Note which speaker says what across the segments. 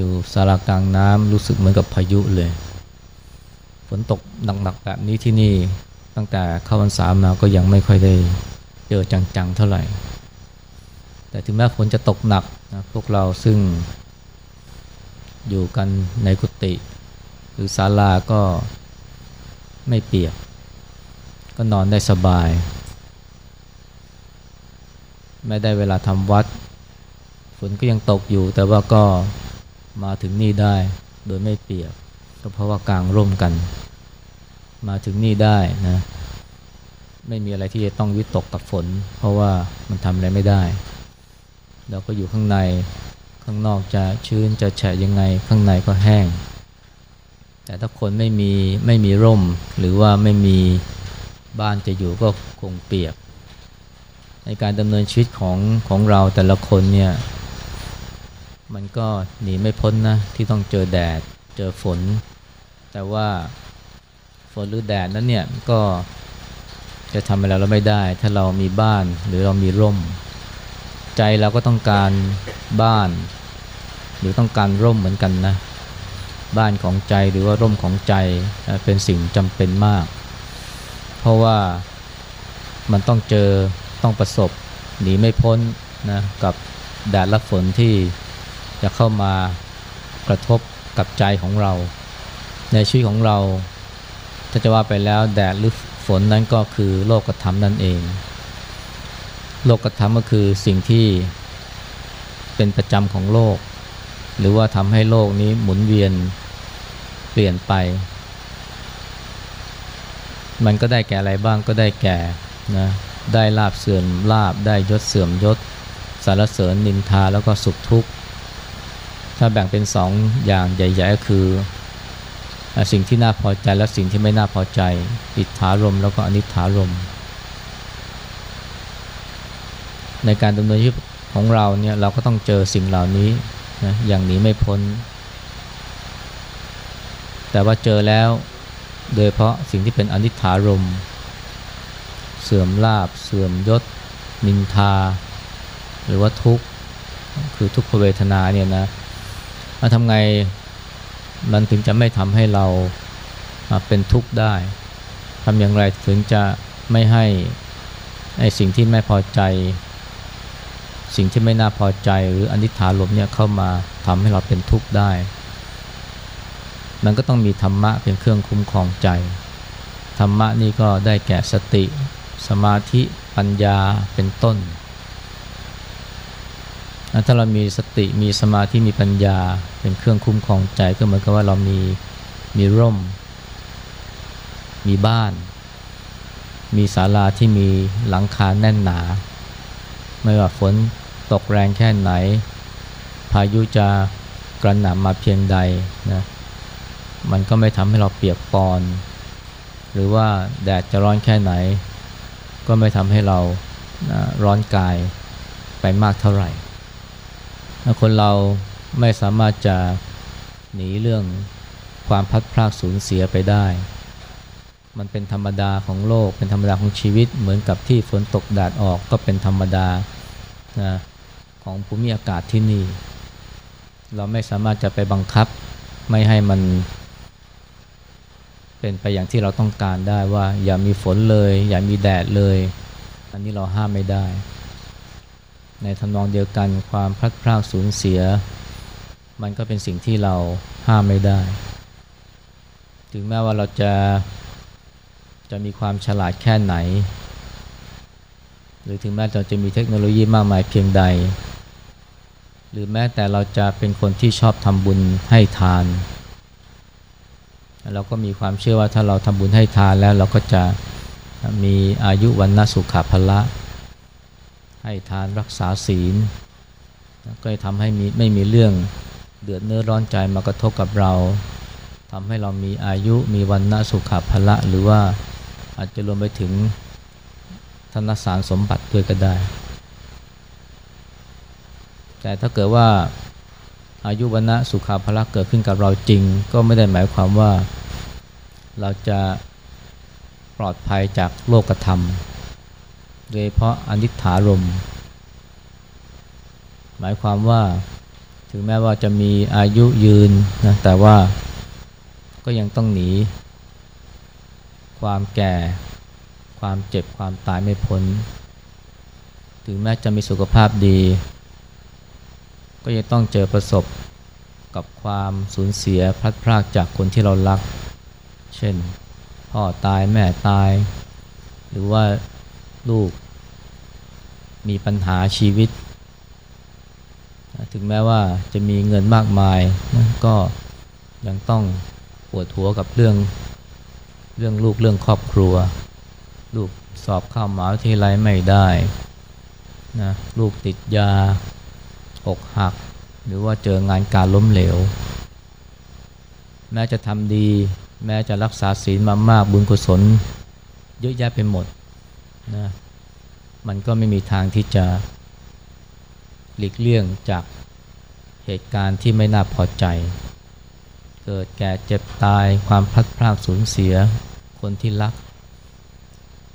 Speaker 1: อยู่สารากลางน้ำรู้สึกเหมือนกับพายุเลย ฝนตกหนักๆแบบนี้ที่นี่ตั้งแต่เข้าพรรษามาก็ยังไม่ค่อยได้เจอจังๆเท่าไหร่ แต่ถึงแม้ฝนจะตกหนักนะพวกเราซึ่ง อยู่กันในกุฏิหรือศาลาก็ไม่เปียก ก็นอนได้สบาย ไม่ได้เวลาทำวัดฝนก็ยังตกอยู่แต่ว่าก็ มาถึงนี่ได้โดยไม่เปียกก็เพราะว่ากลางร่มกัน มาถึงนี่ได้นะ ไม่มีอะไรที่จะต้องวิตกกับฝน เพราะว่ามันทำอะไรไม่ได้ เราก็อยู่ข้างในข้างนอกจะชื้นจะแฉะยังไงข้างในก็แห้ง แต่ถ้าคนไม่มีไม่มีร่ม หรือว่าไม่มีบ้านจะอยู่ก็คงเปียก ในการดำเนินชีวิตของของเราแต่ละคนเนี่ย มันก็หนีไม่พ้นนะที่ต้องเจอแดดเจอฝน แต่ว่าฝนหรือแดดนั้นเนี่ยก็จะทำอะไรเราไม่ได้ ถ้าเรามีบ้านหรือเรามีร่ม ใจเราก็ต้องการบ้าน หรือต้องการร่มเหมือนกันนะบ้านของใจหรือว่าร่มของใจเป็นสิ่งจำเป็นมาก เพราะว่ามันต้องเจอต้องประสบหนีไม่พ้นนะกับแดดและฝนที่ จะเข้ามากระทบกับใจของเรา ในชีวิตของเรา ถ้าจะว่าไปแล้วแดดหรือฝนนั้นก็คือโลกธรรมนั่นเอง โลกธรรมก็คือสิ่งที่เป็นประจำของโลก หรือว่าทำให้โลกนี้หมุนเวียนเปลี่ยนไป มันก็ได้แก่อะไรบ้างก็ได้แก่นะได้ลาบเสื่อมลาบได้ยศเสื่อมยศสารเสริญนินทาแล้วก็สุขทุกข์ ถ้าแบ่งเป็นสองอย่างใหญ่ๆก็คือ สิ่งที่น่าพอใจและสิ่งที่ไม่น่าพอใจ อิทธารมแล้วก็อนิถารม ในการดำเนินชีวิตของเราเนี่ยเราก็ต้องเจอสิ่งเหล่านี้นะอย่างนี้ไม่พ้น แต่ว่าเจอแล้วโดยเพราะสิ่งที่เป็นอนิถารม เสื่อมลาบ เสื่อมยศ นินทา หรือว่าทุกข์ คือทุกขเวทนาเนี่ยนะ ทำไงมันถึงจะไม่ทำให้เราเป็นทุกข์ได้ทำอย่างไรถึงจะไม่ให้ไอ้สิ่งที่ไม่พอใจ สิ่งที่ไม่น่าพอใจหรืออนิถาลมเนี่ยเข้ามาทำให้เราเป็นทุกข์ได้ มันก็ต้องมีธรรมะเป็นเครื่องคุ้มครองใจ ธรรมะนี่ก็ได้แก่สติ สมาธิปัญญาเป็นต้น ถ้าเรามีสติมีสมาธิมีปัญญา เป็นเครื่องคุ้มครองใจก็เหมือนกับว่าเรามีมีร่ม มีบ้าน มีศาลาที่มีหลังคาแน่นหนา ไม่ว่าฝนตกแรงแค่ไหน พายุจะกระหน่ำมาเพียงใดนะมันก็ไม่ทำให้เราเปียกปอน หรือว่าแดดจะร้อนแค่ไหน ก็ไม่ทำให้เราร้อนกายไปมากเท่าไหร่ คนเราไม่สามารถจะหนีเรื่องความพัดพลาดสูญเสียไปได้ มันเป็นธรรมดาของโลก เป็นธรรมดาของชีวิต เหมือนกับที่ฝนตกแดดออกก็เป็นธรรมดานะของภูมิอากาศที่นี่ เราไม่สามารถจะไปบังคับไม่ให้มัน เป็นไปอย่างที่เราต้องการได้ว่า อย่ามีฝนเลย อย่ามีแดดเลย อันนี้เราห้ามไม่ได้ ในทำนองเดียวกันความพลัดพรากสูญเสีย มันก็เป็นสิ่งที่เราห้ามไม่ได้ ถึงแม้ว่าเราจะจะมีความฉลาดแค่ไหน หรือถึงแม้เราจะมีเทคโนโลยีมากมายเพียงใด หรือแม้แต่เราจะเป็นคนที่ชอบทำบุญให้ทาน เราก็มีความเชื่อว่าถ้าเราทำบุญให้ทานแล้วเราก็จะมีอายุวันนสุขภละ ให้ทานรักษาศีลก็จะทำให้มีไม่มีเรื่องเดือดเนื้อร้อนใจมากระทบกับเราทำให้เรามีอายุมีวันณะสุขภละ หรือว่าอาจจะรวมไปถึงธนสารสมบัติด้วยก็ได้ แต่ถ้าเกิดว่าอายุวันณะสุขาภละเกิดขึ้นกับเราจริง ก็ไม่ได้หมายความว่าเราจะปลอดภัยจากโลกธรรม โดยเพราะอนิถารม หมายความว่าถึงแม้ว่าจะมีอายุยืนนะแต่ว่าก็ยังต้องหนี ความแก่ ความเจ็บความตายไม่พ้น ถึงแม้จะมีสุขภาพดี ก็ยังต้องเจอประสบกับความสูญเสียพลัดพรากจากคนที่เรารัก เช่น พ่อตายแม่ตาย หรือว่า ลูก มีปัญหาชีวิต ถึงแม้ว่าจะมีเงินมากมายนะก็ยังต้องปวดหัวกับเรื่องเรื่องลูกเรื่องครอบครัว ลูกสอบเข้ามหาวิทยาลัยไม่ได้นะลูกติดยาอกหัก หรือว่าเจองานการล้มเหลว แม้จะทำดี แม้จะรักษาศีลมามากบุญกุศล เยอะแยะไปหมดนะ มันก็ไม่มีทางที่จะหลีกเลี่ยงจากเหตุการณ์ที่ไม่น่าพอใจ เกิดแก่เจ็บตายความพลัดพรากสูญเสียคนที่รัก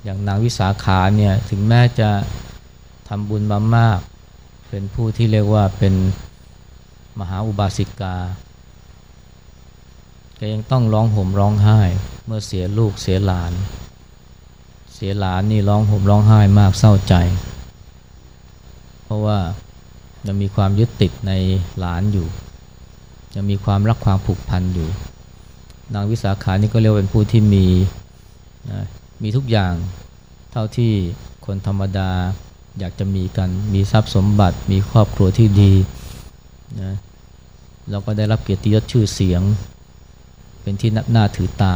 Speaker 1: อย่างนางวิสาขาเนี่ยถึงแม้จะทำบุญมามาก เป็นผู้ที่เรียกว่าเป็นมหาอุบาสิกาแกยังต้องร้องห่มร้องไห้ เมื่อเสียลูกเสียหลาน เสียหลานนี่ร้องห่มร้องไห้มากเศร้าใจ เพราะว่ายังมีความยึดติดในหลานอยู่ยังมีความรักความผูกพันอยู่ นางวิสาขานี่ก็เรียกเป็นผู้ที่มีนะมีทุกอย่างเท่าที่คนธรรมดาอยากจะมีกัน มีทรัพย์สมบัติ มีครอบครัวที่ดีนะเราก็ได้รับเกียรติยศชื่อเสียง เป็นที่นับหน้าถือตา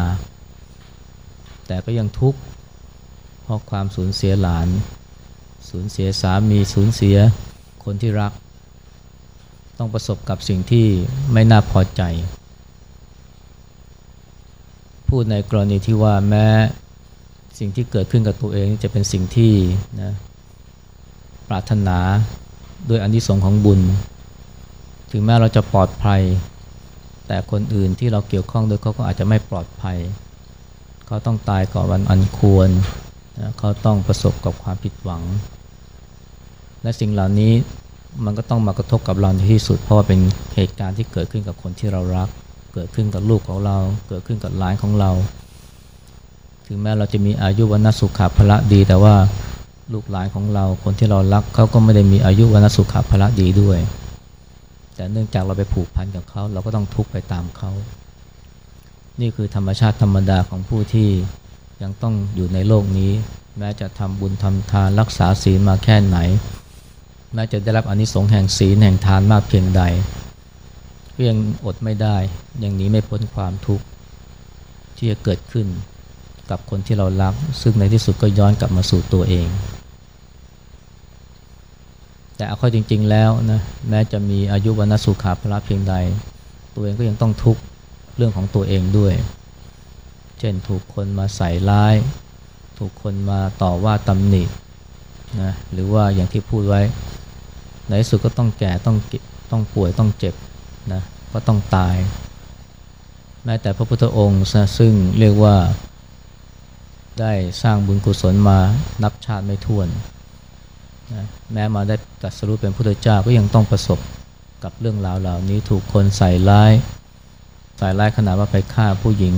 Speaker 1: แต่ก็ยังทุกข์ ราะความสูญเสียหลาน สูญเสียสามีสูญเสียคนที่รัก ต้องประสบกับสิ่งที่ไม่น่าพอใจ พูดในกรณีที่ว่าแม้สิ่งที่เกิดขึ้นกับตัวเองจะเป็นสิ่งที่นะปรารถนาด้วยอนิสงค์ของบุญ ถึงแม้เราจะปลอดภัย แต่คนอื่นที่เราเกี่ยวข้องด้วยเขาก็อาจจะไม่ปลอดภัย เขาต้องตายก่อนวันอันควร นะเขาต้องประสบกับความผิดหวัง และสิ่งเหล่านี้มันก็ต้องมากระทบกับเราในที่สุด เพราะว่าเป็นเหตุการณ์ที่เกิดขึ้นกับคนที่เรารัก เกิดขึ้นกับลูกของเรา เกิดขึ้นกับหลานของเรา ถึงแม้เราจะมีอายุวันสุขภพละดี แต่ว่าลูกหลานของเราคนที่เรารักเขาก็ไม่ได้มีอายุวันสุขภละดีด้วย แต่เนื่องจากเราไปผูกพันกับเขา เราก็ต้องทุกข์ไปตามเขา นี่คือธรรมชาติธรรมดาของผู้ที่ ยังต้องอยู่ในโลกนี้ แม้จะทำบุญทำทานรักษาศีลมาแค่ไหน แม้จะได้รับอนิสงส์แห่งศีลแห่งทานมากเพียงใดก็ยังอดไม่ได้ ยังหนีไม่พ้นความทุกข์ที่จะเกิดขึ้นกับคนที่เรารัก ซึ่งในที่สุดก็ย้อนกลับมาสู่ตัวเอง แต่เอาข้อจริง ๆ แล้วนะแม้จะมีอายุวันสุขาพละเพียงใด ตัวเองก็ยังต้องทุกข์เรื่องของตัวเองด้วย เช่นถูกคนมาใส่ร้าย ถูกคนมาต่อว่าตำหนินะหรือว่าอย่างที่พูดไว้ ในสุดก็ต้องแก่ต้องต้องป่วยต้องเจ็บนะก็ต้องตาย แม้แต่พระพุทธองค์ซึ่งเรียกว่า ได้สร้างบุญกุศลมานับชาติไม่ถ้วนนะแม้มาได้ตรัสรู้เป็นพุทธเจ้าก็ยังต้องประสบกับเรื่องราวเหล่านี้ถูกคนใส่ร้าย ใส่ร้ายขนาดว่าไปฆ่าผู้หญิง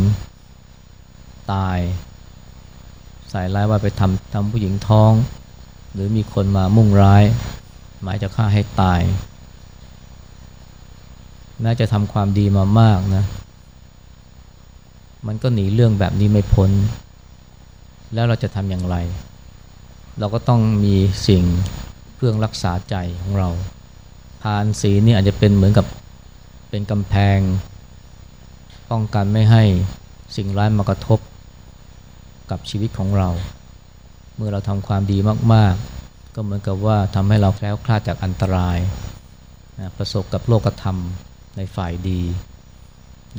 Speaker 1: ตายใส่ร้ายว่าไปทำทำผู้หญิงท้อง หรือมีคนมามุ่งร้าย หมายจะฆ่าให้ตายแม้จะทำความดีมามากนะ มันก็หนีเรื่องแบบนี้ไม่พ้น แล้วเราจะทำอย่างไร เราก็ต้องมีสิ่งเพื่อรักษาใจของเรา ทานศีนี่อาจจะเป็นเหมือนกับเป็นกำแพง ป้องกันไม่ให้สิ่งร้ายมากระทบ กับชีวิตของเรา เมื่อเราทำความดีมาก ๆ ก็เหมือนกับว่าทำให้เราแคล้วคลาดจากอันตรายนะประสบกับโลกธรรมในฝ่ายดี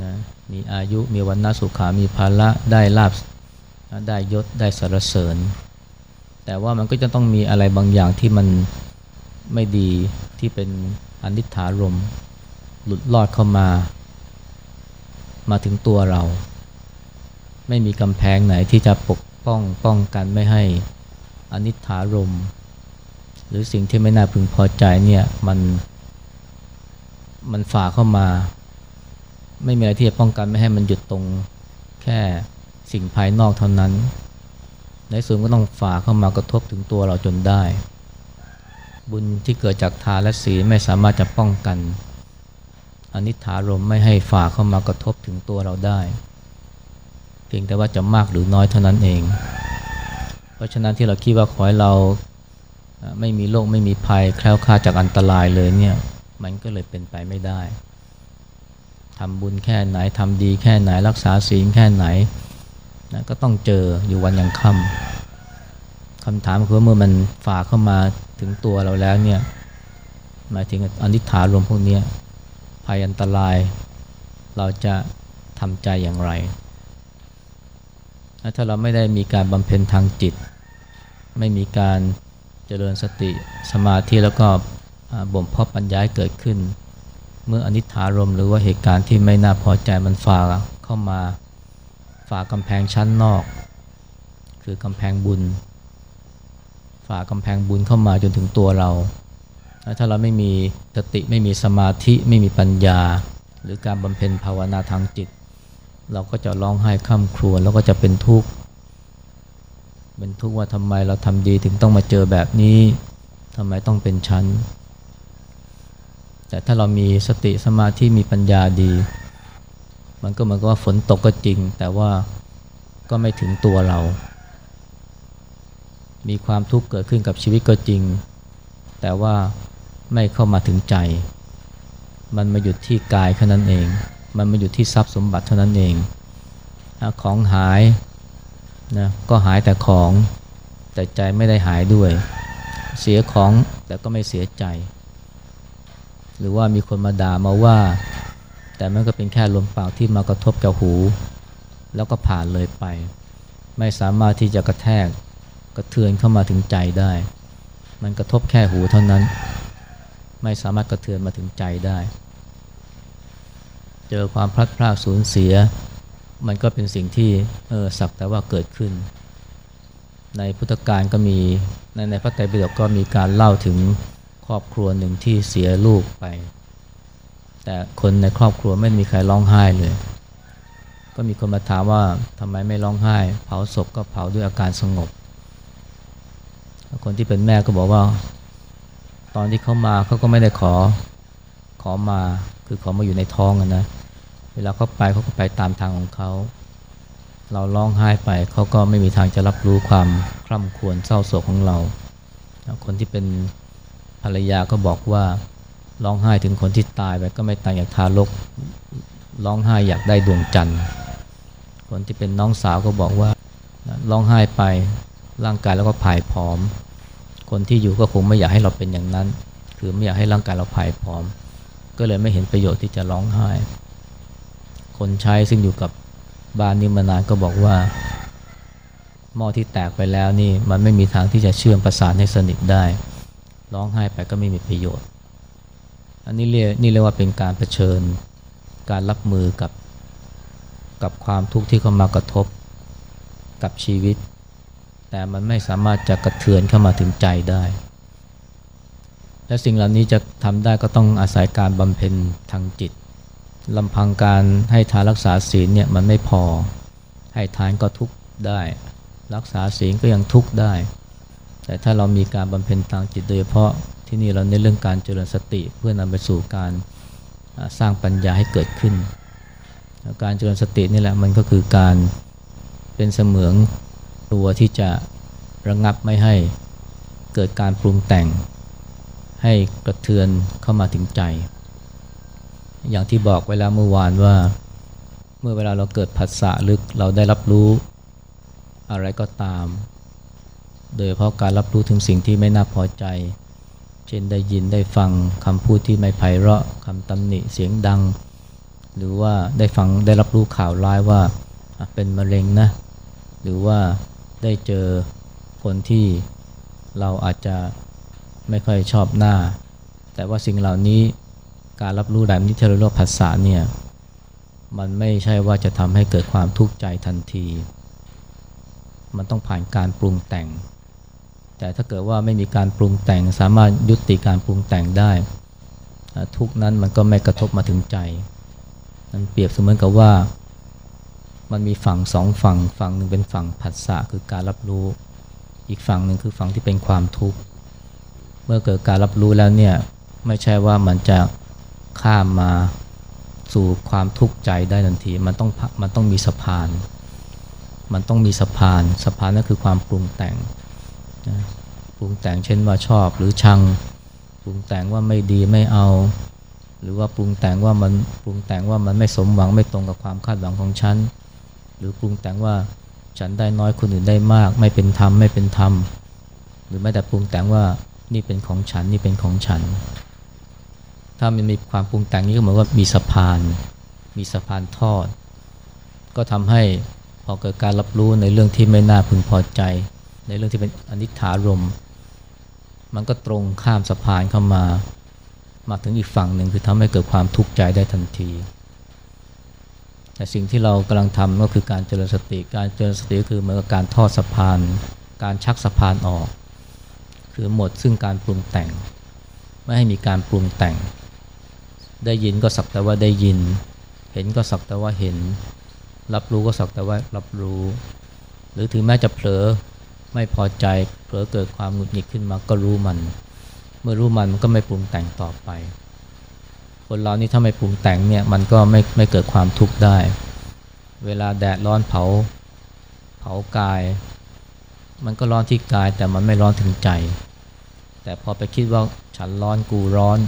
Speaker 1: นะมีอายุมีวันนาสุขา มีภาระได้ลาบได้ยศได้สรรเสริญ แต่ว่ามันก็จะต้องมีอะไรบางอย่างที่มันไม่ดีที่เป็นอนิจฐารมหลุดลอดเข้ามา มาถึงตัวเรา ไม่มีกำแพงไหนที่จะปกป้องป้องกันไม่ให้อนิจฐารม หรือสิ่งที่ไม่น่าพึงพอใจเนี่ยมัน มันฝ่าเข้ามา ไม่มีอะไรที่จะป้องกันไม่ให้มันหยุดตรงแค่สิ่งภายนอกเท่านั้น ในส่วนก็ต้องฝ่าเข้ามากระทบถึงตัวเราจนได้ บุญที่เกิดจากทานและศีลไม่สามารถจะป้องกันอนิถารมไม่ให้ฝ่าเข้ามากระทบถึงตัวเราได้ พียงแต่ว่าจะมากหรือน้อยเท่านั้นเอง เพราะฉะนั้นที่เราคิดว่าขอให้เราไม่มีโรคไม่มีภัยแคล้วคลาดจากอันตรายเลยเนี่ยมันก็เลยเป็นไปไม่ได้ทำบุญแค่ไหนทำดีแค่ไหนรักษาศีลแค่ไหนนะก็ต้องเจออยู่วันยังค่ำคำถามคือเมื่อมันฝ่าเข้ามาถึงตัวเราแล้วเนี่ยหมายถึงอนิถารมพวกนี้ภัยอันตราย เราจะทำใจอย่างไร ถ้าเราไม่ได้มีการบำเพ็ญทางจิต ไม่มีการเจริญสติสมาธิแล้วก็บ่มเพาะปัญญาเกิดขึ้น เมื่ออนิถารมหรือว่าเหตุการณ์ที่ไม่น่าพอใจมันฝ่าเข้ามาฝ่ากำแพงชั้นนอก คือกำแพงบุญ ฝ่ากำแพงบุญเข้ามาจนถึงตัวเรา ถ้าเราไม่มีสติไม่มีสมาธิไม่มีปัญญา หรือการบำเพ็ญภาวนาทางจิต เราก็จะร้องไห้ข้ามครวญแล้วก็จะเป็นทุกข์เป็นทุกข์ว่าทำไมเราทำดีถึงต้องมาเจอแบบนี้ทำไมต้องเป็นชั้น แต่ถ้าเรามีสติสมาธิมีปัญญาดี มันก็เหมือนกับว่าฝนตกก็จริง แต่ว่าก็ไม่ถึงตัวเรา มีความทุกข์เกิดขึ้นกับชีวิตก็จริง แต่ว่าไม่เข้ามาถึงใจ มันมาหยุดที่กายแค่นั้นเอง มันมาหยุดที่ทรัพย์สมบัติเท่านั้นเองของหายนะก็หายแต่ของแต่ใจไม่ได้หายด้วย เสียของแต่ก็ไม่เสียใจ หรือว่ามีคนมาด่ามาว่า แต่มันก็เป็นแค่ลมปากที่มากระทบกับหู แล้วก็ผ่านเลยไป ไม่สามารถที่จะกระแทกกระเทือนเข้ามาถึงใจได้ มันกระทบแค่หูเท่านั้น ไม่สามารถกระเทือนมาถึงใจได้ เจอความพลัดพรากสูญเสีย มันก็เป็นสิ่งที่เออสักแต่ว่าเกิดขึ้น ในพุทธการก็มีในในพระไตรปิฎกก็มีการเล่าถึงครอบครัวหนึ่งที่เสียลูกไป แต่คนในครอบครัวไม่มีใครร้องไห้เลย ก็มีคนมาถามว่าทำไมไม่ร้องไห้ เผาศพก็เผาด้วยอาการสงบ คนที่เป็นแม่ก็บอกว่า ตอนที่เขามาเขาก็ไม่ได้ขอขอมา คือเขอมาอยู่ในท้องนะ เวลาเขาไปเขาก็ไปตามทางของเขา เราร้องไห้ไปเขาก็ไม่มีทางจะรับรู้ความคร่ำควรเศร้าโศกของเรา คนที่เป็นภรรยาก็บอกว่าร้องไห้ถึงคนที่ตายไปก็ไม่ต่างจากทารกร้องไห้อยากได้ดวงจันทร์ คนที่เป็นน้องสาวก็บอกว่าร้องไห้ไปร่างกายแล้วก็ผายผอม คนที่อยู่ก็คงไม่อยากให้เราเป็นอย่างนั้น คือไม่อยากให้ร่างกายเราผายผอม ก็เลยไม่เห็นประโยชน์ที่จะร้องไห้ คนใช้ซึ่งอยู่กับบ้านนี้มานานก็บอกว่าหม้อที่แตกไปแล้วนี่มันไม่มีทางที่จะเชื่อมประสานให้สนิทได้ ร้องไห้ไปก็ไม่มีประโยชน์ อันนี้เรียกนี่เรียกว่าเป็นการเผชิญการรับมือกับกับความทุกข์ที่เข้ามากระทบกับชีวิต แต่มันไม่สามารถจะกระเทือนเข้ามาถึงใจได้ และสิ่งเหล่านี้จะทำได้ก็ต้องอาศัยการบำเพ็ญทางจิตลำพังการให้ทานรักษาศีลเนี่ยมันไม่พอ ให้ทานก็ทุกได้ รักษาศีลก็ยังทุกได้ แต่ถ้าเรามีการบำเพ็ญทางจิตโดยเฉพาะที่นี่เราในเรื่องการเจริญสติเพื่อนำไปสู่การสร้างปัญญาให้เกิดขึ้น การเจริญสตินี่แหละมันก็คือการเป็นเสมืองตัวที่จะระงับไม่ให้เกิดการปรุงแต่ง ให้กระเทือนเข้ามาถึงใจ อย่างที่บอกไว้แล้วเมื่อวานว่า เมื่อเวลาเราเกิดผัสสะลึกเราได้รับรู้ อะไรก็ตาม โดยเพราะการรับรู้ถึงสิ่งที่ไม่น่าพอใจ เช่นได้ยินได้ฟังคำพูดที่ไม่ไพเราะคำตำหนิเสียงดัง หรือว่าได้ฟังได้รับรู้ข่าวร้ายว่าเป็นมะเร็งนะ หรือว่าได้เจอคนที่เราอาจจะ ไม่ค่อยชอบหน้า แต่ว่าสิ่งเหล่านี้การรับรู้แบบนี้ที่เราเรียกภาษาเนี่ยมันไม่ใช่ว่าจะทำให้เกิดความทุกข์ใจทันที มันต้องผ่านการปรุงแต่ง แต่ถ้าเกิดว่าไม่มีการปรุงแต่ง สามารถยุติการปรุงแต่งได้ ทุกนั้นมันก็ไม่กระทบมาถึงใจ มันเปรียบเสมือนกับว่า มันมีฝั่งสองฝั่ง ฝั่งหนึ่งเป็นฝั่งผัสสะคือการรับรู้ อีกฝั่งหนึ่งคือฝั่งที่เป็นความทุกข์ เมื่อเกิดการรับรู้แล้วเนี่ยไม่ใช่ว่ามันจะข้ามมาสู่ความทุกข์ใจได้ทันที มันต้องมันต้องมีสะพาน มันต้องมีสะพานสะพานนั่นคือความปรุงแต่งนะปรุงแต่งเช่นว่าชอบหรือชังปรุงแต่งว่าไม่ดีไม่เอา หรือว่าปรุงแต่งว่ามันปรุงแต่งว่ามันไม่สมหวังไม่ตรงกับความคาดหวังของฉันหรือปรุงแต่งว่าฉันได้น้อยคนอื่นได้มาก ไม่เป็นธรรมไม่เป็นธรรม หรือแม้แต่ปรุงแต่งว่า นี่เป็นของฉันนี่เป็นของฉัน ถ้ามันมีความปรุงแต่งนี้ก็เหมือนว่ามีสะพาน มีสะพานทอด ก็ทำให้พอเกิดการรับรู้ในเรื่องที่ไม่น่าพึงพอใจ ในเรื่องที่เป็นอนิจฐารม มันก็ตรงข้ามสะพานเข้ามา มาถึงอีกฝั่งหนึ่งคือทำให้เกิดความทุกข์ใจได้ทันที แต่สิ่งที่เรากำลังทำก็คือการเจริญสติ การเจริญสติก็คือเหมือนกับการทอดสะพาน การชักสะพานออก คือหมดซึ่งการปรุงแต่ง ไม่ให้มีการปรุงแต่ง ได้ยินก็สักแต่ว่าได้ยิน เห็นก็สักแต่ว่าเห็น รับรู้ก็สักแต่ว่ารับรู้ หรือถึงแม้จะเผลอไม่พอใจเผลอเกิดความหงุดหงิดขึ้นมาก็รู้มัน เมื่อรู้มันมันก็ไม่ปรุงแต่งต่อไป คนเรานี่ถ้าไม่ปรุงแต่งเนี่ยมันก็ไม่ไม่เกิดความทุกข์ได้ เวลาแดดร้อนเผา เผากาย มันก็ร้อนที่กายแต่มันไม่ร้อนถึงใจ แต่พอไปคิดว่าฉันร้อนกูร้อน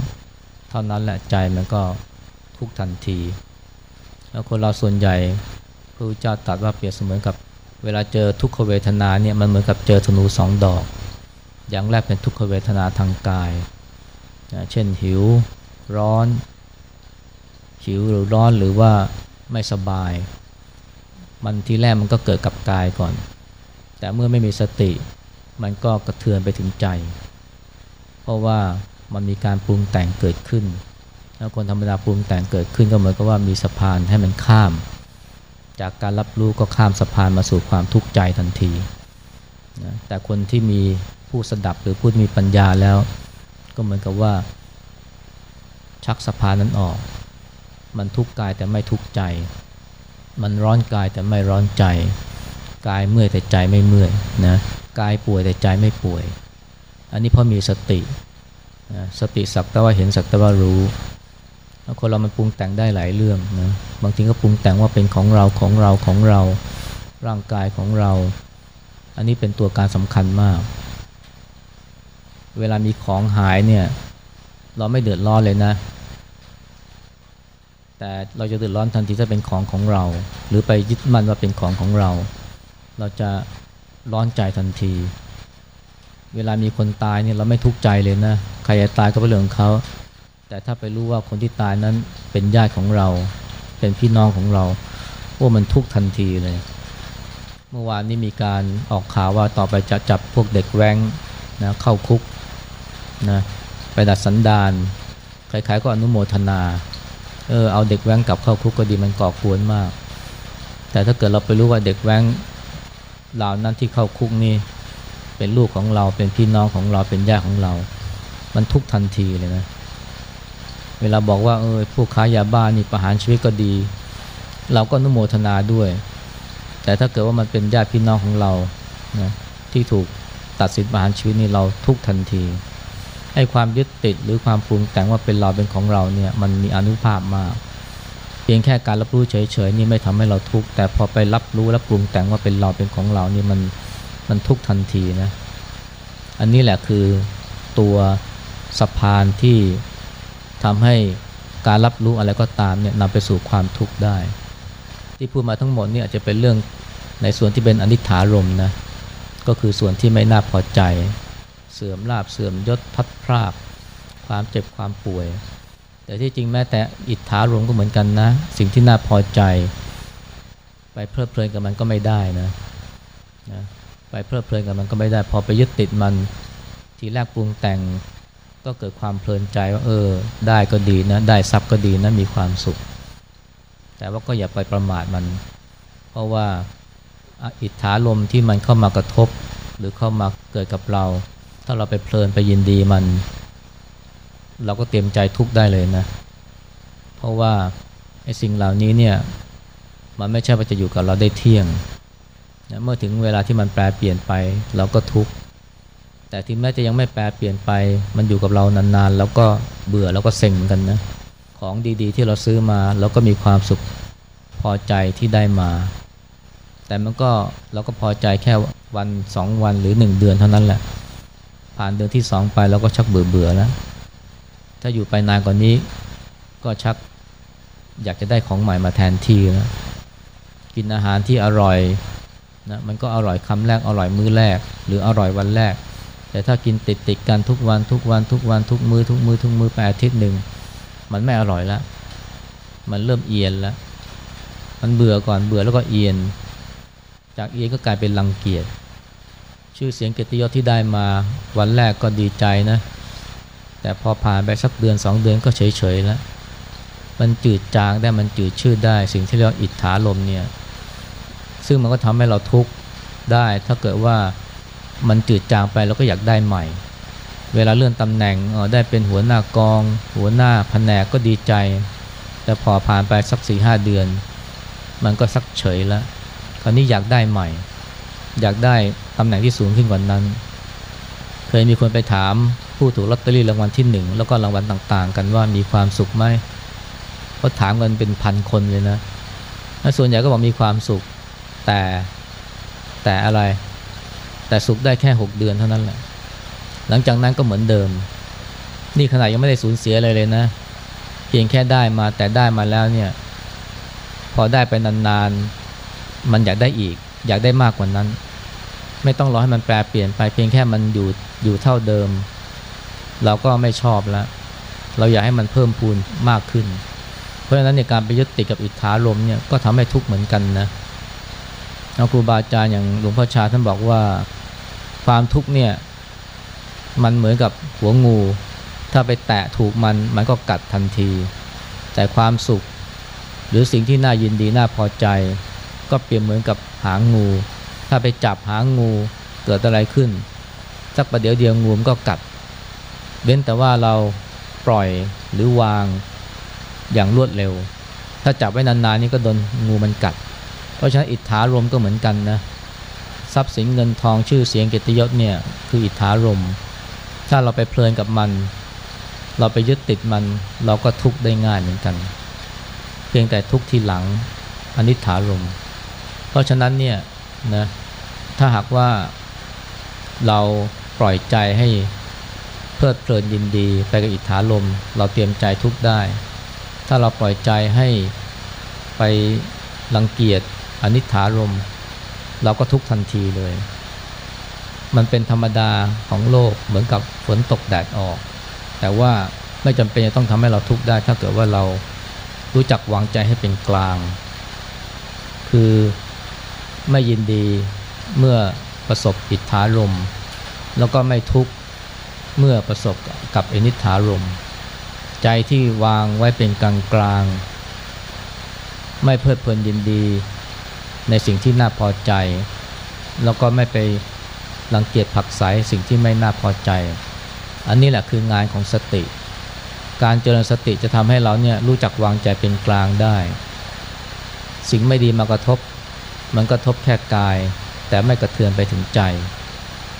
Speaker 1: เท่านั้นแหละใจมันก็ทุกทันที แล้วคนเราส่วนใหญ่พระพุทธเจ้าตรัสว่าเปรียบเสมือนกับเวลาเจอทุกขเวทนาเนี่ยมันเหมือนกับเจอธนูสองดอก อย่างแรกเป็นทุกขเวทนาทางกายเช่นหิวร้อน หิวหรือร้อนหรือว่าไม่สบาย มันทีแรกมันก็เกิดกับกายก่อน แต่เมื่อไม่มีสติมันก็กระเทือนไปถึงใจ เพราะว่ามันมีการปรุงแต่งเกิดขึ้น แล้วคนธรรมดาปรุงแต่งเกิดขึ้นก็เหมือนกับว่ามีสะพานให้มันข้าม จากการรับรู้ก็ข้ามสะพานมาสู่ความทุกข์ใจทันทีนะแต่คนที่มีผู้สดับหรือผู้มีปัญญาแล้ว ก็เหมือนกับว่า ชักสะพานนั้นออก มันทุกข์กายแต่ไม่ทุกข์ใจ มันร้อนกายแต่ไม่ร้อนใจ กายเมื่อยแต่ใจไม่เมื่อยนะกายป่วยแต่ใจไม่ป่วย อันนี้เพราะมีสติสติสักแต่ว่าเห็นสักแต่ว่ารู้คนเรามันปรุงแต่งได้หลายเรื่องนะบางทีก็ปรุงแต่งว่าเป็นของเราของเราของเราร่างกายของเรา อันนี้เป็นตัวการสำคัญมาก เวลามีของหายเนี่ยเราไม่เดือดร้อนเลยนะ แต่เราจะเดือดร้อนทันทีถ้าเป็นของของเรา หรือไปยึดมั่นว่าเป็นของของเรา เราจะร้อนใจทันที เวลามีคนตายเนี่ยเราไม่ทุกข์ใจเลยนะ ใครจะตายก็เป็นเรื่องของเขา แต่ถ้าไปรู้ว่าคนที่ตายนั้นเป็นญาติของเรา เป็นพี่น้องของเราว่ามันทุกข์ทันทีเลย เมื่อวานนี้มีการออกข่าวว่าต่อไปจะจับพวกเด็กแว้งนะเข้าคุกนะไปดัดสันดานใครๆก็อนุโมทนาเออเอาเด็กแว้งกลับเข้าคุกก็ดีมันก่อกวนมาก แต่ถ้าเกิดเราไปรู้ว่าเด็กแว้งเหล่านั้นที่เข้าคุกนี่ เป็นลูกของเราเป็นพี่น้องของเราเป็นญาติของเรา มันทุกทันทีเลยนะ เวลาบอกว่าเออผู้ค้ายาบ้านี่ประหารชีวิตก็ดี เราก็นุโมทนาด้วย แต่ถ้าเกิดว่ามันเป็นญาติพี่น้องของเรานะที่ถูกตัดสินประหารชีวิตนี่เราทุกทันทีให้ความยึดติดหรือความปรุงแต่งว่าเป็นเราเป็นของเราเนี่ยมันมีอนุภาพมาก เพียงแค่การรับรู้เฉยๆนี่ไม่ทำให้เราทุกข์แต่พอไปรับรู้และปรุงแต่งว่าเป็นเราเป็นของเรานี่มัน มันทุกทันทีนะอันนี้แหละคือตัวสะพานที่ทำให้การรับรู้อะไรก็ตามเนี่ยนำไปสู่ความทุกข์ได้ ที่พูดมาทั้งหมดเนี่อาจจะเป็นเรื่องในส่วนที่เป็นอนิถารมนะก็คือส่วนที่ไม่น่าพอใจ เสื่อมลาบเสื่อมยศพัดพรากความเจ็บความป่วย แต่ที่จริงแม้แต่อิทธารมก็เหมือนกันนะ สิ่งที่น่าพอใจ ไปเพลิดเพลินกับมันก็ไม่ได้นะนะ เพลิดเพลินกับมันก็ไม่ได้ พอไปยึดติดมัน ทีแรกปรุงแต่งก็เกิดความเพลินใจว่าเออ ได้ก็ดีนะ ได้ทรัพย์ก็ดีนะมีความสุข แต่ว่าก็อย่าไปประมาทมัน เพราะว่าอิทธาลมที่มันเข้ามากระทบ หรือเข้ามาเกิดกับเรา ถ้าเราไปเพลินไปยินดีมัน เราก็เตรียมใจทุกข์ได้เลยนะ เพราะว่าไอ้สิ่งเหล่านี้เนี่ยมันไม่ใช่ว่าจะอยู่กับเราได้เที่ยง นะเมื่อถึงเวลาที่มันแปลเปลี่ยนไปเราก็ทุกข์แต่ที่แม้จะยังไม่แปลเปลี่ยนไป มันอยู่กับเรานานๆ แล้วก็เบื่อแล้วก็เซ็งเหมือนกันนะของดีๆ ที่เราซื้อมาเราก็มีความสุขพอใจที่ได้มา แต่มันก็เราก็พอใจแค่วันสองวันหรือหนึ่งเดือนเท่านั้นแหละ ผ่านเดือนที่สองไปเราก็ชักเบื่อเบื่อแล้วถ้าอยู่ไปนานกว่านี้ ก็ชักอยากจะได้ของใหม่มาแทนที่แล้วกินอาหารที่อร่อย นะมันก็อร่อยคำแรกอร่อยมื้อแรก หรืออร่อยวันแรก แต่ถ้ากินติดติดกันทุกวันทุกวันทุกวันทุกมือทุกมือทุกมือแปดอาทิตย์หนึ่งมันไม่อร่อยแล้วมันเริ่มเอียนแล้ว มันเบื่อก่อนเบื่อแล้วก็เอียน จากเอียนก็กลายเป็นรังเกียจชื่อเสียงเกียรติยศที่ได้มาวันแรกก็ดีใจนะ แต่พอผ่านไปสักเดือนสองเดือนก็เฉยๆแล้ว มันจืดจางได้มันจืดชืดได้สิ่งที่เรียกอิทธาลมเนี่ย ซึ่งมันก็ทำให้เราทุกข์ได้ ถ้าเกิดว่ามันจืดจางไปเราก็อยากได้ใหม่ เวลาเลื่อนตำแหน่งได้เป็นหัวหน้ากอง หัวหน้าแผนกก็ดีใจ แต่พอผ่านไปสักสี่ห้าเดือน มันก็สักเฉยแล้วคราวนี้อยากได้ใหม่ อยากได้ตำแหน่งที่สูงขึ้นกว่านั้น เคยมีคนไปถามผู้ถูกลอตเตอรี่รางวัลที่หนึ่งแล้วก็รางวัลต่างๆ กันว่ามีความสุขไหมเขาถามกันเป็นพันคนเลยนะส่วนใหญ่ก็บอกมีความสุข แต่แต่อะไร แต่สุขได้แค่หกเดือนเท่านั้นแหละ หลังจากนั้นก็เหมือนเดิม นี่ขนาดยังไม่ได้สูญเสียอะไรเลยนะ เพียงแค่ได้มาแต่ได้มาแล้วเนี่ย พอได้ไปนานๆ มันอยากได้อีก อยากได้มากกว่านั้น ไม่ต้องรอให้มันแปลเปลี่ยนไป เพียงแค่มันอยู่อยู่เท่าเดิม เราก็ไม่ชอบแล้ว เราอยากให้มันเพิ่มพูนมากขึ้น เพราะฉะนั้นในการไปยึดติดกับอิทธาลมเนี่ยก็ทำให้ทุกข์เหมือนกันนะ ครูบาอาจารย์อย่างหลวงพ่อชาท่านบอกว่าความทุกข์เนี่ยมันเหมือนกับหัวงู ถ้าไปแตะถูกมันมันก็กัดทันที แต่ความสุข หรือสิ่งที่น่ายินดีน่าพอใจ ก็เปรียบเหมือนกับหางงู ถ้าไปจับหางงูเกิดอะไรขึ้น สักประเดี๋ยวเดียวงูมันก็กัด เว้นแต่ว่าเราปล่อยหรือวางอย่างรวดเร็ว ถ้าจับไว้นานๆนี่ก็โดนงูมันกัด เพราะฉะนั้นอิทธารมก็เหมือนกันนะทรัพย์สินเงินทองชื่อเสียงเกียรติยศเนี่ยคืออิทธารม ถ้าเราไปเพลินกับมัน เราไปยึดติดมัน เราก็ทุกข์ได้ง่ายเหมือนกัน เพียงแต่ทุกข์ทีหลังอนิถารม เพราะฉะนั้นเนี่ยนะถ้าหากว่าเราปล่อยใจให้เพลิดเพลินยินดีไปกับอิทธารม เราเตรียมใจทุกข์ได้ ถ้าเราปล่อยใจให้ไปรังเกียจ อนิถารมเราก็ทุกทันทีเลย มันเป็นธรรมดาของโลกเหมือนกับฝนตกแดดออก แต่ว่าไม่จำเป็นจะต้องทำให้เราทุกข์ได้ ถ้าเกิดว่าเรารู้จักวางใจให้เป็นกลาง คือไม่ยินดีเมื่อประสบอิทธารมแล้วก็ไม่ทุกข์เมื่อประสบกับอนิถารมใจที่วางไว้เป็นกลางกลางไม่เพลิดเพลินยินดี ในสิ่งที่น่าพอใจ แล้วก็ไม่ไปรังเกียจผักใสสิ่งที่ไม่น่าพอใจ อันนี้แหละคืองานของสติ การเจริญสติจะทำให้เราเนี่ยรู้จักวางใจเป็นกลางได้ สิ่งไม่ดีมากระทบ มันกระทบแค่กาย แต่ไม่กระเทือนไปถึงใจ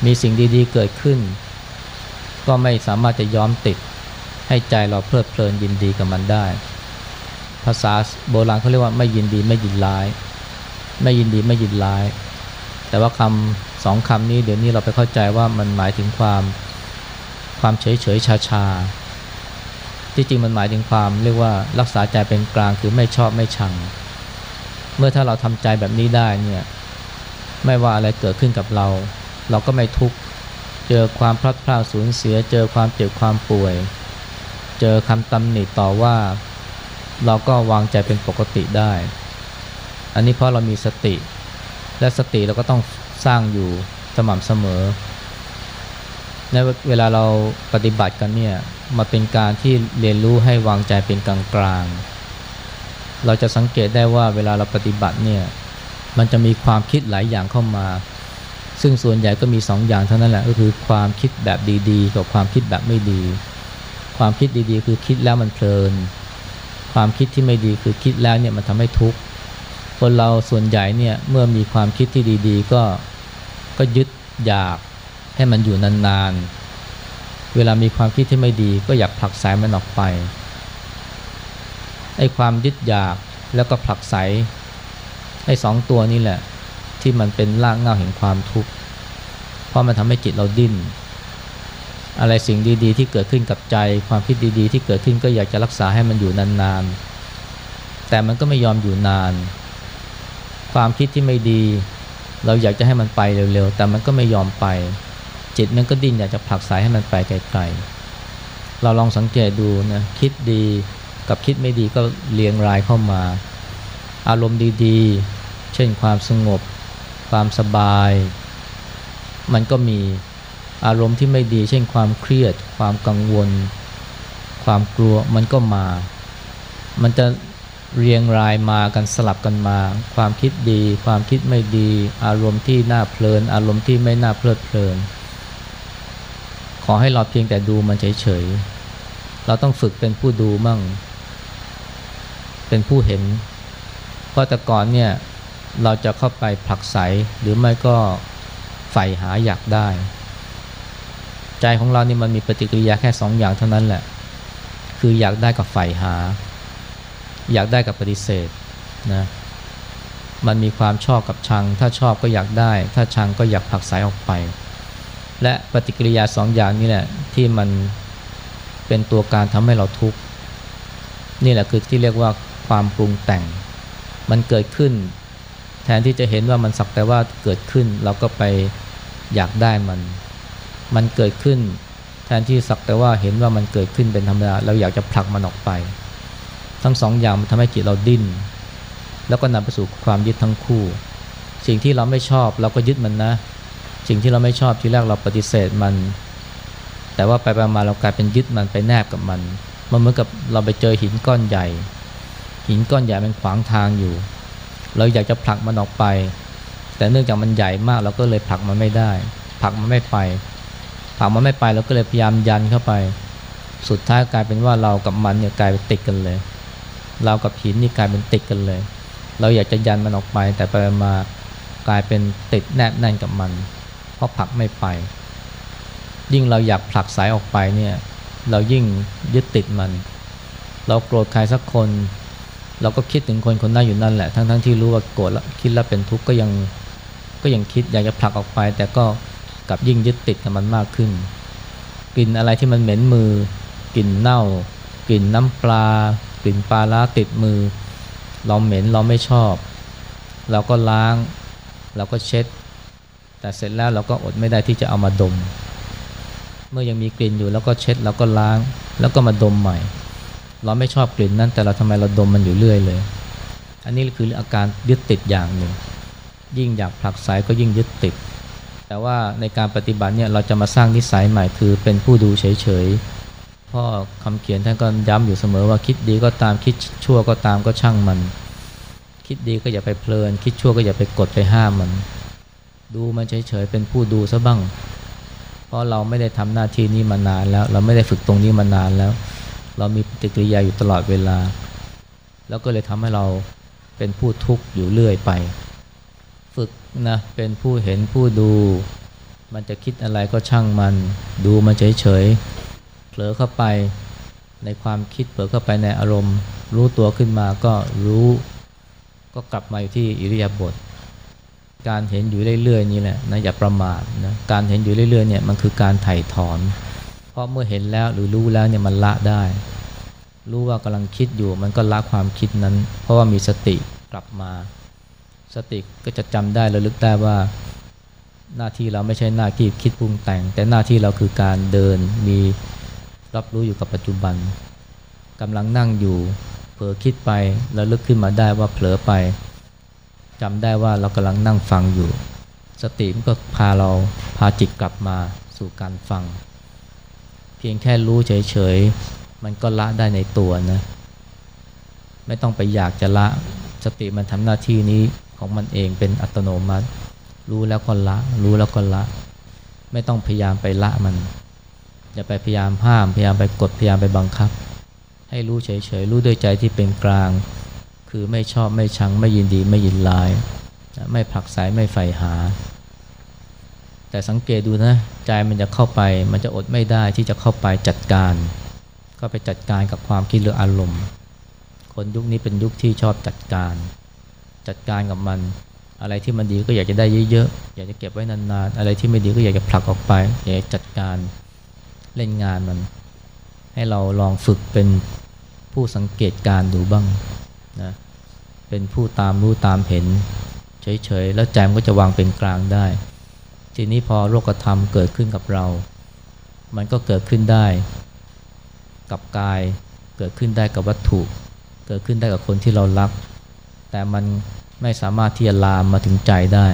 Speaker 1: มีสิ่งดีๆเกิดขึ้น ก็ไม่สามารถจะย้อมติด ให้ใจเราเพลิดเพลินยินดีกับมันได้ ภาษาโบราณเขาเรียกว่าไม่ยินดีไม่ยินร้าย ไม่ยินดีไม่ยินร้าย แต่ว่าคำสองคำนี้เดี๋ยวนี้เราไปเข้าใจว่ามันหมายถึงความความเฉยเฉยชาชาที่จริงมันหมายถึงความเรียกว่ารักษาใจเป็นกลางคือไม่ชอบไม่ชัง เมื่อถ้าเราทำใจแบบนี้ได้เนี่ยไม่ว่าอะไรเกิดขึ้นกับเรา เราก็ไม่ทุกข์เจอความพลัดพรากสูญเสีย เจอความเจ็บความป่วย เจอคำตำหนิต่อว่า เราก็วางใจเป็นปกติได้ อันนี้เพราะเรามีสติ และสติเราก็ต้องสร้างอยู่สม่ำเสมอ ในเวลาเราปฏิบัติกันเนี่ยมาเป็นการที่เรียนรู้ให้วางใจเป็นกลางกลางเราจะสังเกตได้ว่าเวลาเราปฏิบัติเนี่ยมันจะมีความคิดหลายอย่างเข้ามา ซึ่งส่วนใหญ่ก็มีสองอย่างเท่านั้นแหละก็คือความคิดแบบดีๆ กับความคิดแบบไม่ดี ความคิดดีๆ คือคิดแล้วมันเพลิน ความคิดที่ไม่ดีคือคิดแล้วเนี่ยมันทำให้ทุกข์ คนเราส่วนใหญ่เนี่ยเมื่อมีความคิดที่ดีๆ ก็ก็ยึดอยากให้มันอยู่นานๆ เวลามีความคิดที่ไม่ดี ก็อยากผลักสายมันออกไปไอ้ความยึดอยากแล้วก็ผลักไสไอ้สองตัวนี่แหละ ที่มันเป็นรากเหง้าแห่งความทุกข์เพราะมันทำให้จิตเราดิ้นอะไรสิ่งดีๆ ที่เกิดขึ้นกับใจ ความคิดดีๆ ที่เกิดขึ้นก็อยากจะรักษาให้มันอยู่นานๆ แต่มันก็ไม่ยอมอยู่นาน ความคิดที่ไม่ดี เราอยากจะให้มันไปเร็วๆ แต่มันก็ไม่ยอมไป จิตมันก็ดิ้นอยากจะผลักสายให้มันไปไกลๆ เราลองสังเกตดูนะคิดดีกับคิดไม่ดีก็เรียงรายเข้ามา อารมณ์ดีๆ เช่นความสงบ ความสบาย มันก็มีอารมณ์ที่ไม่ดี เช่นความเครียด ความกังวล ความกลัวมันก็มา มันจะ เรียงรายมากันสลับกันมา ความคิดดี ความคิดไม่ดี อารมณ์ที่น่าเพลิน อารมณ์ที่ไม่น่าเพลิดเพลิน ขอให้เราเพียงแต่ดูมันเฉยๆ เราต้องฝึกเป็นผู้ดูมั่ง เป็นผู้เห็น เพราะแต่ก่อนเนี่ยเราจะเข้าไปผลักไสหรือไม่ก็ใฝ่หาอยากได้ ใจของเรานี่มันมีปฏิกิริยาแค่สองอย่างเท่านั้นแหละ คืออยากได้กับใฝ่หา อยากได้กับปฏิเสธนะมันมีความชอบกับชัง ถ้าชอบก็อยากได้ ถ้าชังก็อยากผลักไสออกไป และปฏิกิริยาสองอย่างนี้แหละที่มันเป็นตัวการทำให้เราทุกข์นี่แหละคือที่เรียกว่าความปรุงแต่ง มันเกิดขึ้น แทนที่จะเห็นว่ามันสักแต่ว่าเกิดขึ้นเราก็ไปอยากได้มัน มันเกิดขึ้น แทนที่สักแต่ว่าเห็นว่ามันเกิดขึ้นเป็นธรรมดาเราอยากจะผลักมันออกไป ทั้งสองอย่างมันทำให้จิตเราดิ้น แล้วก็นำไปสู่ความยึดทั้งคู่ สิ่งที่เราไม่ชอบเราก็ยึดมันนะ สิ่งที่เราไม่ชอบที่แรกเราปฏิเสธมัน แต่ว่าไปไปมาเรากลายเป็นยึดมันไปแนบกับมัน มันเหมือนกับเราไปเจอหินก้อนใหญ่ หินก้อนใหญ่มันขวางทางอยู่ เราอยากจะผลักมันออกไป แต่เนื่องจากมันใหญ่มากเราก็เลยผลักมันไม่ได้ ผลักมันไม่ไป ผลักมันไม่ไปเราก็เลยพยายามยันเข้าไป สุดท้ายกลายเป็นว่าเรากับมันเนี่ยกลายเป็นติดกันเลย เรากับหินนี่กลายเป็นติดกันเลย เราอยากจะยันมันออกไป แต่ไปมากลายเป็นติดแนบแน่นกับมัน เพราะผลักไม่ไป ยิ่งเราอยากผลักสายออกไปเนี่ยเรายิ่งยึดติดมัน เราโกรธใครสักคน เราก็คิดถึงคนคนนั้นอยู่นั่นแหละ ทั้งทั้งที่รู้ว่าโกรธแล้วคิดแล้วเป็นทุกข์ก็ยังก็ยังคิดอยากจะผลักออกไป แต่ก็กลับยิ่งยึดติดกับมันมากขึ้นกลิ่นอะไรที่มันเหม็นมือกลิ่นเน่ากลิ่นน้ำปลา ลิ่นปลาล้าติดมือ เราเหม็นเราไม่ชอบ เราก็ล้าง เราก็เช็ด แต่เสร็จแล้วเราก็อดไม่ได้ที่จะเอามาดม เมื่อยังมีกลิ่นอยู่แล้วก็เช็ดแล้วก็ล้าง แล้วก็มาดมใหม่ เราไม่ชอบกลิ่นนั้นแต่เราทำไมเราดมมันอยู่เรื่อยเลย อันนี้คืออาการยึดติดอย่างหนึ่ง ยิ่งอยากผลักไสก็ยิ่งยึดติด แต่ว่าในการปฏิบัติเนี่ยเราจะมาสร้างนิสัยใหม่คือเป็นผู้ดูเฉยๆ พ่อคำเขียนท่านก็ย้ำอยู่เสมอว่าคิดดีก็ตามคิดชั่วก็ตามก็ช่างมัน คิดดีก็อย่าไปเพลิน คิดชั่วก็อย่าไปกดไปห้ามมัน ดูมันเฉยๆเป็นผู้ดูซะบ้าง เพราะเราไม่ได้ทำหน้าที่นี้มานานแล้ว เราไม่ได้ฝึกตรงนี้มานานแล้ว เรามีปฏิกิริยาอยู่ตลอดเวลา แล้วก็เลยทำให้เราเป็นผู้ทุกข์อยู่เรื่อยไป ฝึกนะเป็นผู้เห็นผู้ดู มันจะคิดอะไรก็ช่างมัน ดูมันเฉยๆ ผลอเข้าไปในความคิดเผลอเข้าไปในอารมณ์ รู้ตัวขึ้นมาก็รู้ ก็กลับมาอยู่ที่อิริยาบถการเห็นอยู่เรื่อยๆนี่แหละนะอย่าประมาทนะการเห็นอยู่เรื่อยๆเนี่ยมันคือการไถ่ถอน เพราะเมื่อเห็นแล้วหรือรู้แล้วเนี่ยมันละได้ รู้ว่ากำลังคิดอยู่มันก็ละความคิดนั้น เพราะว่ามีสติกลับมา สติก็จะจำได้ระลึกได้ว่า หน้าที่เราไม่ใช่หน้าที่คิดปรุงแต่ง แต่หน้าที่เราคือการเดินมี รับรู้อยู่กับปัจจุบันกำลังนั่งอยู่ เผลอคิดไปแล้วลึกขึ้นมาได้ว่าเผลอไปจำได้ว่าเรากำลังนั่งฟังอยู่ สติมันก็พาเราพาจิตกลับมาสู่การฟัง เพียงแค่รู้เฉยๆ มันก็ละได้ในตัวนะไม่ต้องไปอยากจะละ สติมันทำหน้าที่นี้ของมันเองเป็นอัตโนมัติ รู้แล้วก็ละ รู้แล้วก็ละ ไม่ต้องพยายามไปละมัน อย่าไปพยายามห้าม พยายามไปกดพยายามไปบังคับ ให้รู้เฉยๆ รู้ด้วยใจที่เป็นกลาง คือไม่ชอบไม่ชังไม่ยินดีไม่ยินลาย ไม่ผลักไสไม่ใฝ่หา แต่สังเกตดูนะ ใจมันจะเข้าไปมันจะอดไม่ได้ที่จะเข้าไปจัดการ ก็ไปจัดการกับความคิดหรืออารมณ์ คนยุคนี้เป็นยุคที่ชอบจัดการ จัดการกับมันอะไรที่มันดีก็อยากจะได้เยอะๆ อยากจะเก็บไว้นานๆ อะไรที่ไม่ดีก็อยากจะผลักออกไป อยากจะจัดการ เล่นงานมัน ให้เราลองฝึกเป็นผู้สังเกตการดูบ้างนะเป็นผู้ตามรู้ตามเห็น เฉยๆ แล้วใจมันก็จะวางเป็นกลางได้ ทีนี้พอโลกธรรมเกิดขึ้นกับเรา มันก็เกิดขึ้นได้ กับกาย เกิดขึ้นได้กับวัตถุ เกิดขึ้นได้กับคนที่เรารัก แต่มันไม่สามารถที่จะลามมาถึงใจได้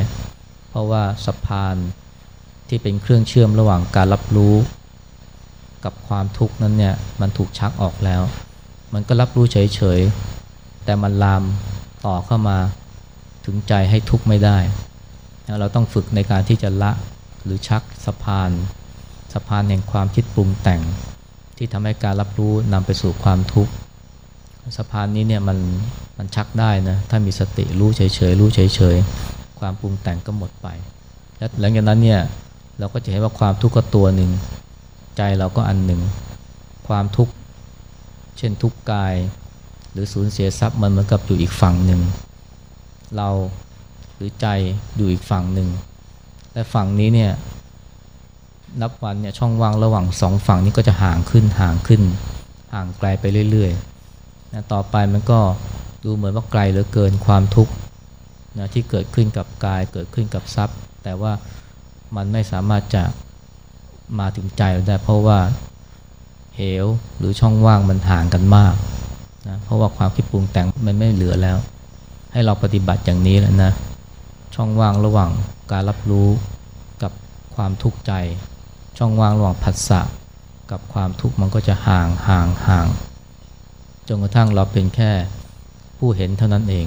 Speaker 1: เพราะว่าสะพานที่เป็นเครื่องเชื่อมระหว่างการรับรู้ กับความทุกข์นั้นเนี่ยมันถูกชักออกแล้ว มันก็รับรู้เฉยๆ แต่มันลามต่อเข้ามาถึงใจให้ทุกข์ไม่ได้ เราต้องฝึกในการที่จะละหรือชักสะพาน สะพานแห่งความคิดปรุงแต่ง ที่ทำให้การรับรู้นำไปสู่ความทุกข์สะพานนี้เนี่ยมันมันชักได้นะถ้ามีสติรู้เฉยๆรู้เฉยๆความปรุงแต่งก็หมดไป และหลังจากนั้นเนี่ยเราก็จะเห็นว่าความทุกข์ก็ตัวหนึ่ง ใจเราก็อันหนึ่ง ความทุกข์เช่นทุกข์กาย หรือสูญเสียทรัพย์มันเหมือนกับอยู่อีกฝั่งหนึ่ง เราหรือใจอยู่อีกฝั่งหนึ่ง และฝั่งนี้เนี่ยนับวันเนี่ยช่องว่างระหว่างสองฝั่งนี้ก็จะห่างขึ้นห่างขึ้น ห่างไกลไปเรื่อยๆนะต่อไปมันก็ดูเหมือนว่าไกลเหลือเกินความทุกข์นะที่เกิดขึ้นกับกายเกิดขึ้นกับทรัพย์ แต่ว่ามันไม่สามารถจะ มาถึงใจเราได้เพราะว่าเหวหรือช่องว่างมันห่างกันมากนะเพราะว่าความคิดปรุงแต่งมันไม่เหลือแล้ว ให้เราปฏิบัติอย่างนี้แล้วนะ ช่องว่างระหว่างการรับรู้กับความทุกข์ใจ ช่องว่างระหว่างผัสสะกับความทุกข์มันก็จะห่างห่างห่างจนกระทั่งเราเป็นแค่ผู้เห็นเท่านั้นเอง